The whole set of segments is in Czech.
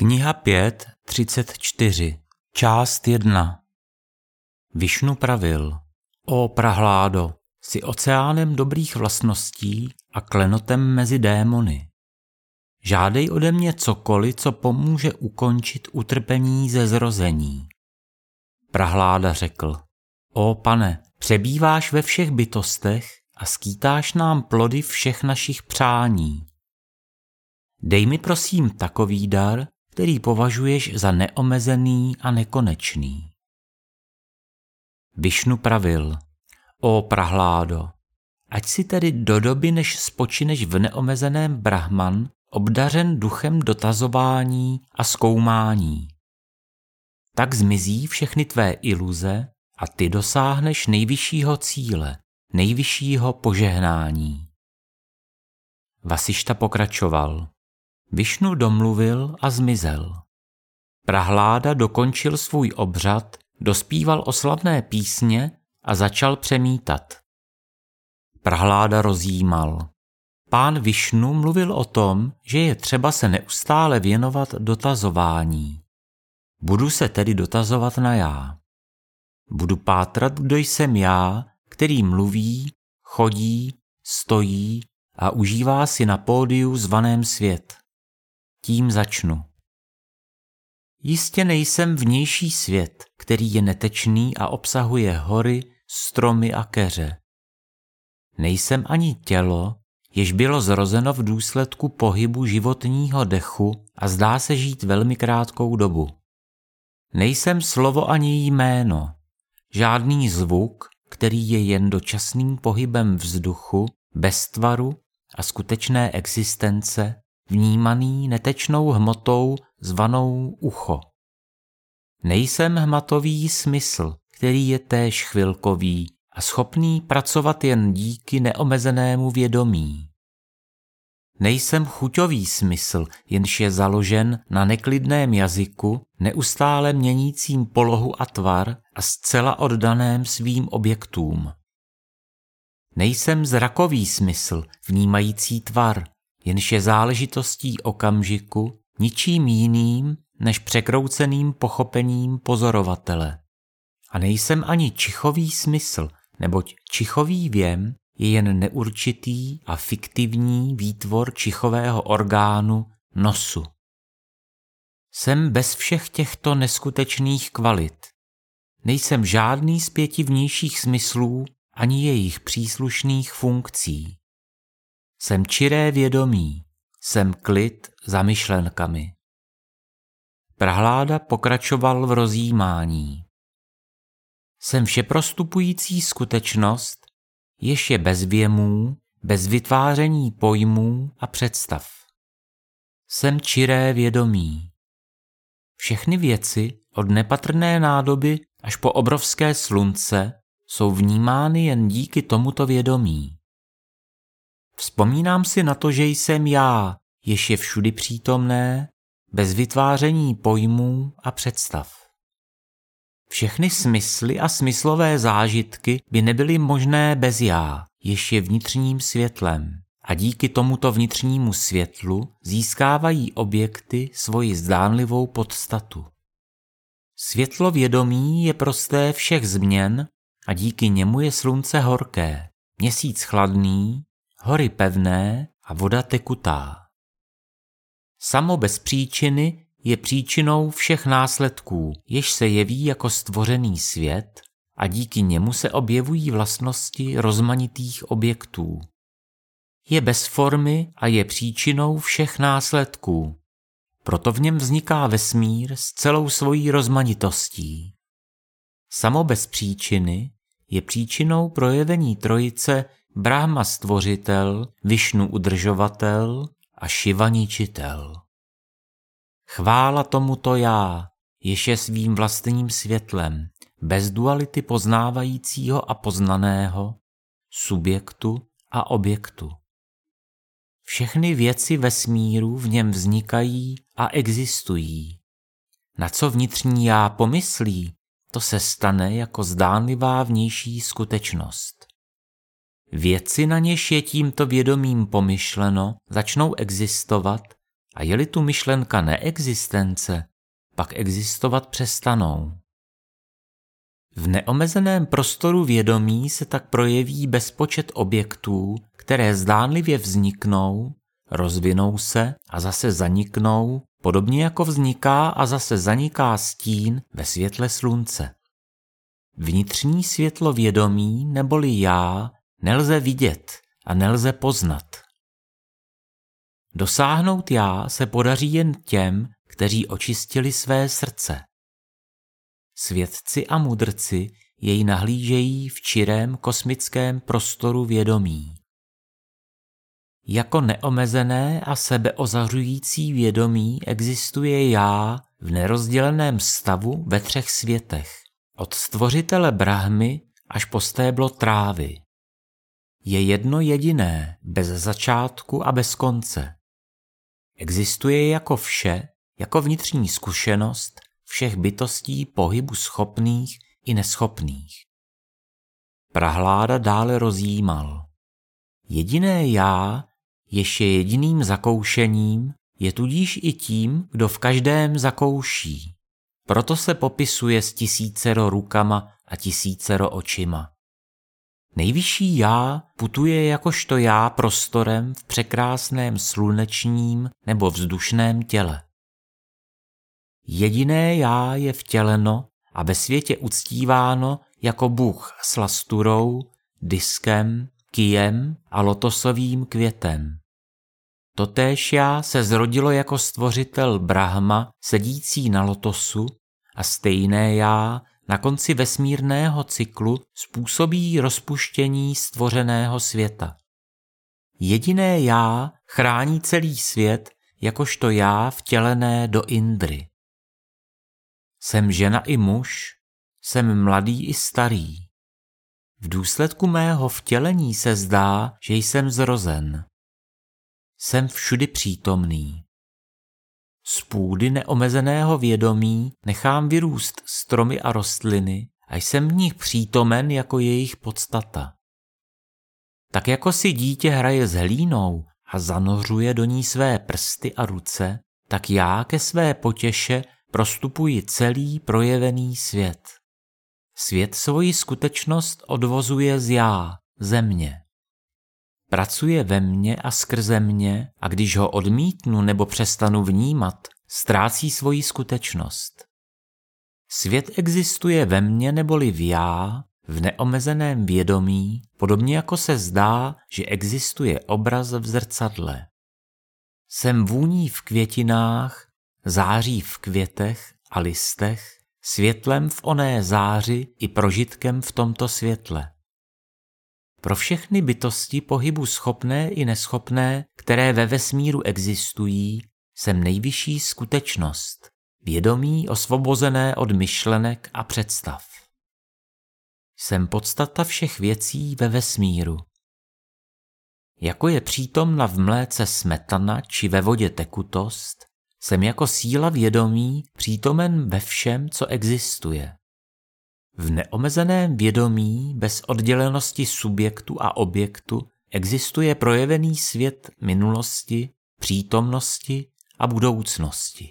Kniha 5, 34, část 1 Višnu pravil, o prahládo, si oceánem dobrých vlastností a klenotem mezi démony. Žádej ode mě cokoliv, co pomůže ukončit utrpení ze zrození. Prahláda řekl, o pane, přebýváš ve všech bytostech a skýtáš nám plody všech našich přání. Dej mi prosím takový dar, který považuješ za neomezený a nekonečný. Višnu pravil, o prahládo, ať si tedy do doby, než spočineš v neomezeném brahman, obdařen duchem dotazování a zkoumání. Tak zmizí všechny tvé iluze a ty dosáhneš nejvyššího cíle, nejvyššího požehnání. Vasišta pokračoval. Višnu domluvil a zmizel. Prahláda dokončil svůj obřad, dospíval oslavné písně a začal přemítat. Prahláda rozjímal. Pán Višnu mluvil o tom, že je třeba se neustále věnovat dotazování. Budu se tedy dotazovat na já. Budu pátrat, kdo jsem já, který mluví, chodí, stojí a užívá si na pódiu zvaném svět. Tím začnu. Jistě nejsem vnější svět, který je netečný a obsahuje hory, stromy a keře. Nejsem ani tělo, jež bylo zrozeno v důsledku pohybu životního dechu a zdá se žít velmi krátkou dobu. Nejsem slovo ani jméno, žádný zvuk, který je jen dočasným pohybem vzduchu, bez tvaru a skutečné existence, vnímaný netečnou hmotou zvanou ucho. Nejsem hmatový smysl, který je též chvilkový a schopný pracovat jen díky neomezenému vědomí. Nejsem chuťový smysl, jenž je založen na neklidném jazyku, neustále měnícím polohu a tvar a zcela oddaném svým objektům. Nejsem zrakový smysl, vnímající tvar, jenž je záležitostí okamžiku, ničím jiným než překrouceným pochopením pozorovatele. A nejsem ani čichový smysl, neboť čichový věm je jen neurčitý a fiktivní výtvor čichového orgánu nosu. Jsem bez všech těchto neskutečných kvalit. Nejsem žádný z pěti vnějších smyslů ani jejich příslušných funkcí. Jsem čiré vědomí, jsem klid za myšlenkami. Prahláda pokračoval v rozjímání. Jsem všeprostupující skutečnost, jež je bez věmů, bez vytváření pojmů a představ. Jsem čiré vědomí. Všechny věci, od nepatrné nádoby až po obrovské slunce, jsou vnímány jen díky tomuto vědomí. Vzpomínám si na to, že jsem já, jež je všudy přítomné, bez vytváření pojmů a představ. Všechny smysly a smyslové zážitky by nebyly možné bez já, jež je vnitřním světlem. A díky tomuto vnitřnímu světlu získávají objekty svoji zdánlivou podstatu. Světlo vědomí je prosté všech změn a díky němu je slunce horké, měsíc chladný, hory pevné a voda tekutá. Samo bez příčiny je příčinou všech následků, jež se jeví jako stvořený svět a díky němu se objevují vlastnosti rozmanitých objektů. Je bez formy a je příčinou všech následků. Proto v něm vzniká vesmír s celou svojí rozmanitostí. Samo bez příčiny je příčinou projevení trojice Brahma stvořitel, Višnu udržovatel a Šiva ničitel. Chvála tomuto já, jež je svým vlastním světlem, bez duality poznávajícího a poznaného, subjektu a objektu. Všechny věci vesmíru v něm vznikají a existují. Na co vnitřní já pomyslí, to se stane jako zdánlivá vnější skutečnost. Věci, na něž je tímto vědomím pomyšleno, začnou existovat a je-li tu myšlenka neexistence, pak existovat přestanou. V neomezeném prostoru vědomí se tak projeví bezpočet objektů, které zdánlivě vzniknou, rozvinou se a zase zaniknou, podobně jako vzniká a zase zaniká stín ve světle slunce. Vnitřní světlo vědomí neboli já nelze vidět a nelze poznat. Dosáhnout já se podaří jen těm, kteří očistili své srdce. Svědci a mudrci jej nahlížejí v čirém kosmickém prostoru vědomí. Jako neomezené a sebeozařující vědomí existuje já v nerozděleném stavu ve třech světech, od stvořitele Brahmy až po stéblo trávy. Je jedno jediné, bez začátku a bez konce. Existuje jako vše, jako vnitřní zkušenost všech bytostí pohybu schopných i neschopných. Prahláda dále rozjímal. Jediné já, jež je jediným zakoušením, je tudíž i tím, kdo v každém zakouší. Proto se popisuje s tisícero rukama a tisícero očima. Nejvyšší já putuje jakožto já prostorem v překrásném slunečním nebo vzdušném těle. Jediné já je vtěleno a ve světě uctíváno jako Bůh s lasturou, diskem, kijem a lotosovým květem. Totéž já se zrodilo jako stvořitel Brahma sedící na lotosu a stejné já na konci vesmírného cyklu způsobí rozpuštění stvořeného světa. Jediné já chrání celý svět, jakožto já vtělené do Indry. Jsem žena i muž, jsem mladý i starý. V důsledku mého vtělení se zdá, že jsem zrozen. Jsem všudy přítomný. Z půdy neomezeného vědomí nechám vyrůst stromy a rostliny a jsem v nich přítomen jako jejich podstata. Tak jako si dítě hraje s hlínou a zanořuje do ní své prsty a ruce, tak já ke své potěše prostupuji celý projevený svět. Svět svoji skutečnost odvozuje z já, země. Pracuje ve mně a skrze mě a když ho odmítnu nebo přestanu vnímat, ztrácí svoji skutečnost. Svět existuje ve mně neboli v já, v neomezeném vědomí, podobně jako se zdá, že existuje obraz v zrcadle. Jsem vůní v květinách, září v květech a listech, světlem v oné záři i prožitkem v tomto světle. Pro všechny bytosti pohybu schopné i neschopné, které ve vesmíru existují, jsem nejvyšší skutečnost, vědomí osvobozené od myšlenek a představ. Jsem podstata všech věcí ve vesmíru. Jako je přítomna v mléce smetana či ve vodě tekutost, jsem jako síla vědomí přítomen ve všem, co existuje. V neomezeném vědomí bez oddělenosti subjektu a objektu existuje projevený svět minulosti, přítomnosti a budoucnosti.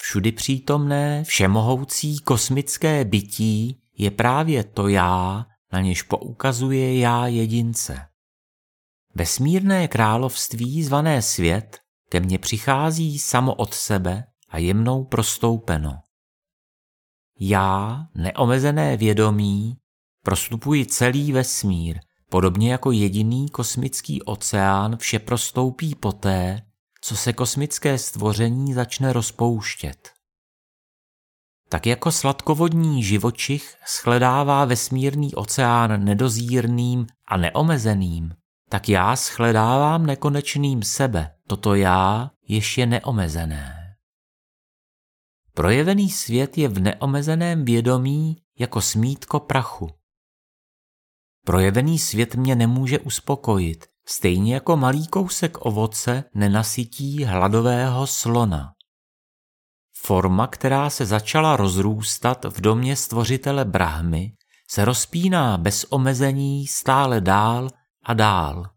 Všudy přítomné, všemohoucí kosmické bytí je právě to já, na něž poukazuje já jedince. Vesmírné království zvané svět ke mně přichází samo od sebe a je mnou prostoupeno. Já, neomezené vědomí, prostupuji celý vesmír, podobně jako jediný kosmický oceán vše prostoupí poté, co se kosmické stvoření začne rozpouštět. Tak jako sladkovodní živočich shledává vesmírný oceán nedozírným a neomezeným, tak já shledávám nekonečným sebe, toto já jež je neomezené. Projevený svět je v neomezeném vědomí jako smítko prachu. Projevený svět mě nemůže uspokojit, stejně jako malý kousek ovoce nenasytí hladového slona. Forma, která se začala rozrůstat v domě stvořitele Brahmy, se rozpíná bez omezení stále dál a dál.